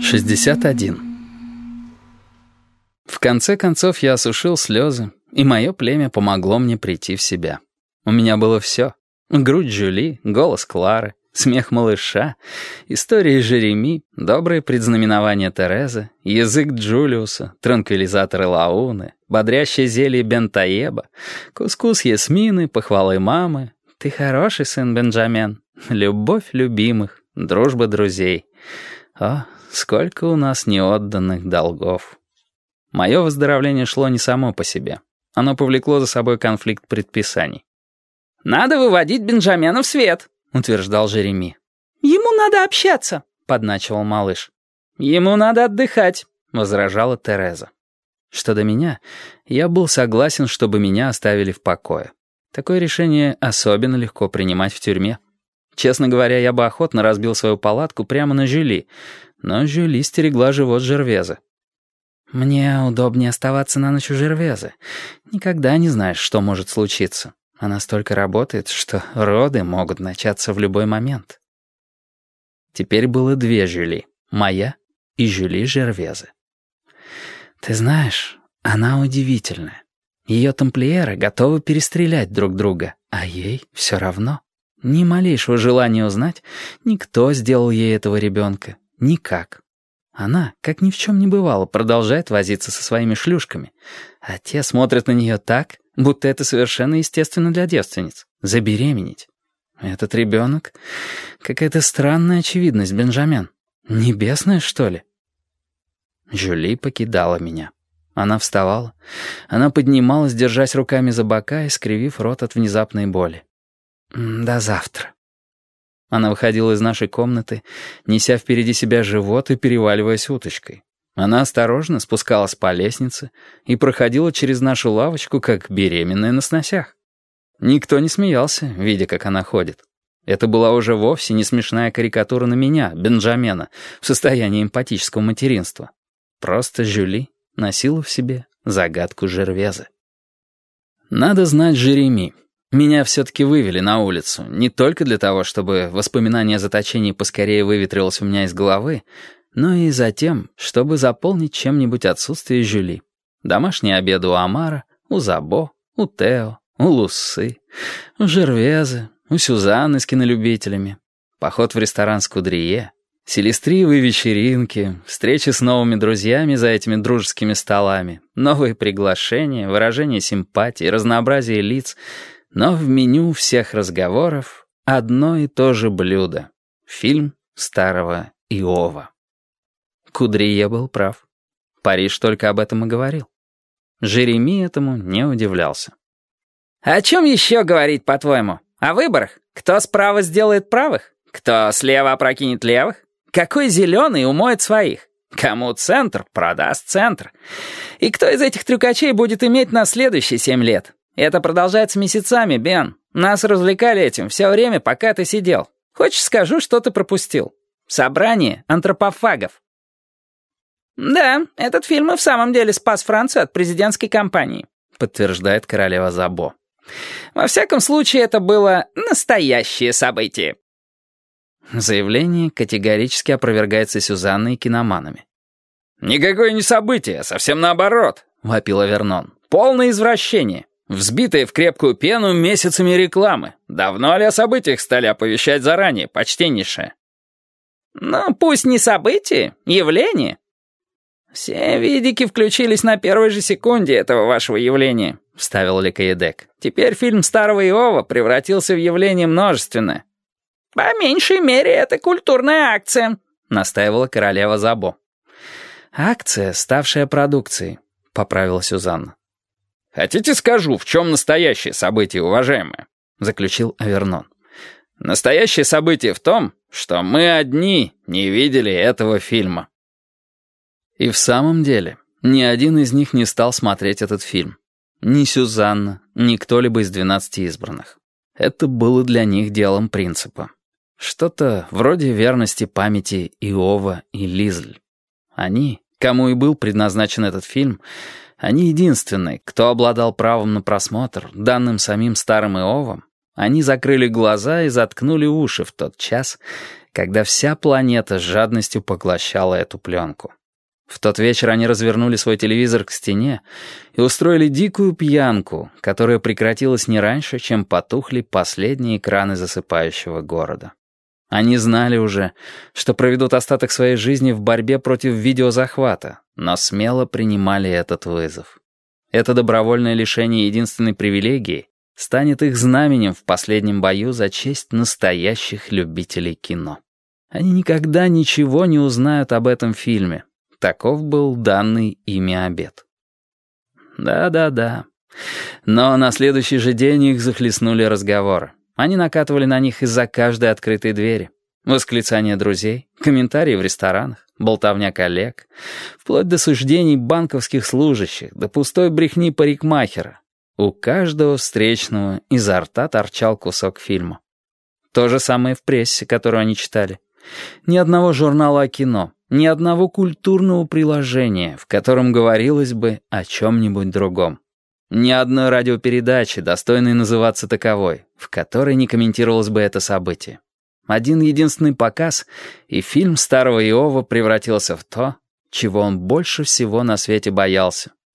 Шестьдесят один. В конце концов я осушил слезы, и мое племя помогло мне прийти в себя. У меня было все. Грудь Жюли, голос Клары, смех малыша, истории Жереми, добрые предзнаменования Терезы, язык Джулиуса, транквилизаторы Лауны, бодрящее зелье Бентаеба, кускус Ясмины, похвалы мамы. Ты хороший сын, Бенджамен, любовь любимых, дружба друзей. О, сколько у нас неотданных долгов. Мое выздоровление шло не само по себе. Оно повлекло за собой конфликт предписаний. «Надо выводить Бенджамина в свет», — утверждал Жереми. «Ему надо общаться», — подначивал малыш. «Ему надо отдыхать», — возражала Тереза. Что до меня, я был согласен, чтобы меня оставили в покое. Такое решение особенно легко принимать в тюрьме. Честно говоря, я бы охотно разбил свою палатку прямо на Жюли, но Жюли стерегла живот Жервеза. Мне удобнее оставаться на ночь у Жервеза. Никогда не знаешь, что может случиться. Она столько работает, что роды могут начаться в любой момент. Теперь было две Жюли. Моя и Жюли Жервеза. Ты знаешь, она удивительная. Ее тамплиеры готовы перестрелять друг друга, а ей все равно. Ни малейшего желания узнать, никто сделал ей этого ребенка. Никак. Она, как ни в чем не бывало, продолжает возиться со своими шлюшками. А те смотрят на нее так, будто это совершенно естественно для девственниц. Забеременеть. Этот ребенок — какая-то странная очевидность, Бенджамен. Небесная, что ли? Жюли покидала меня. Она вставала. Она поднималась, держась руками за бока и скривив рот от внезапной боли. «До завтра». Она выходила из нашей комнаты, неся впереди себя живот и переваливаясь уточкой. Она осторожно спускалась по лестнице и проходила через нашу лавочку, как беременная на сносях. Никто не смеялся, видя, как она ходит. Это была уже вовсе не смешная карикатура на меня, Бенджамена, в состоянии эмпатического материнства. Просто Жюли носила в себе загадку Жервеза. Надо знать Жереми. Меня все-таки вывели на улицу, не только для того, чтобы воспоминание о заточении поскорее выветрилось у меня из головы, но и за тем, чтобы заполнить чем-нибудь отсутствие Жюли. Домашние обеды у Амара, у Забо, у Тео, у Луссы, у Жервезы, у Сюзанны с кинолюбителями, поход в ресторан с Кудрие, селестриевые вечеринки, встречи с новыми друзьями за этими дружескими столами, новые приглашения, выражение симпатии, разнообразие лиц, но в меню всех разговоров одно и то же блюдо — фильм старого Иова. Кудрие был прав. Париж только об этом и говорил. Жереми этому не удивлялся. «О чем еще говорить, по-твоему? О выборах? Кто справа сделает правых? Кто слева опрокинет левых? Какой зеленый умоет своих? Кому центр, продаст центр. И кто из этих трюкачей будет иметь на следующие семь лет? Это продолжается месяцами, Бен. Нас развлекали этим все время, пока ты сидел. Хочешь, скажу, что ты пропустил? Собрание антропофагов. «Да, этот фильм и в самом деле спас Францию от президентской кампании», подтверждает королева Забо. «Во всяком случае, это было настоящее событие». Заявление категорически опровергается Сюзанной и киноманами. «Никакое не событие, совсем наоборот», — вопила Вернон. «Полное извращение. Взбитые в крепкую пену месяцами рекламы. Давно ли о событиях стали оповещать заранее, почтеннейшее?» «Ну, пусть не событие, явление», «Все видики включились на первой же секунде этого вашего явления», — вставил Ликаедек. «Теперь фильм старого Иова превратился в явление множественное». «По меньшей мере, это культурная акция», — настаивала королева Забо. «Акция, ставшая продукцией», — поправила Сюзанна. «Хотите скажу, в чем настоящее событие, уважаемые?» — заключил Авернон. «Настоящее событие в том, что мы одни не видели этого фильма». И в самом деле, ни один из них не стал смотреть этот фильм. Ни Сюзанна, ни кто-либо из двенадцати избранных. Это было для них делом принципа. Что-то вроде верности памяти Иова и Лизль. Они, кому и был предназначен этот фильм, они единственные, кто обладал правом на просмотр, данным самим старым Иовом, они закрыли глаза и заткнули уши в тот час, когда вся планета с жадностью поглощала эту пленку. В тот вечер они развернули свой телевизор к стене и устроили дикую пьянку, которая прекратилась не раньше, чем потухли последние экраны засыпающего города. Они знали уже, что проведут остаток своей жизни в борьбе против видеозахвата, но смело принимали этот вызов. Это добровольное лишение единственной привилегии станет их знаменем в последнем бою за честь настоящих любителей кино. Они никогда ничего не узнают об этом фильме, Таков был данный ими обед. Да-да-да. Но на следующий же день их захлестнули разговоры. Они накатывали на них из-за каждой открытой двери. Восклицания друзей, комментарии в ресторанах, болтовня коллег, вплоть до суждений банковских служащих, до пустой брехни парикмахера. У каждого встречного изо рта торчал кусок фильма. То же самое в прессе, которую они читали. Ни одного журнала о кино, ни одного культурного приложения, в котором говорилось бы о чем-нибудь другом. Ни одной радиопередачи, достойной называться таковой, в которой не комментировалось бы это событие. Один единственный показ, и фильм старого Иова превратился в то, чего он больше всего на свете боялся.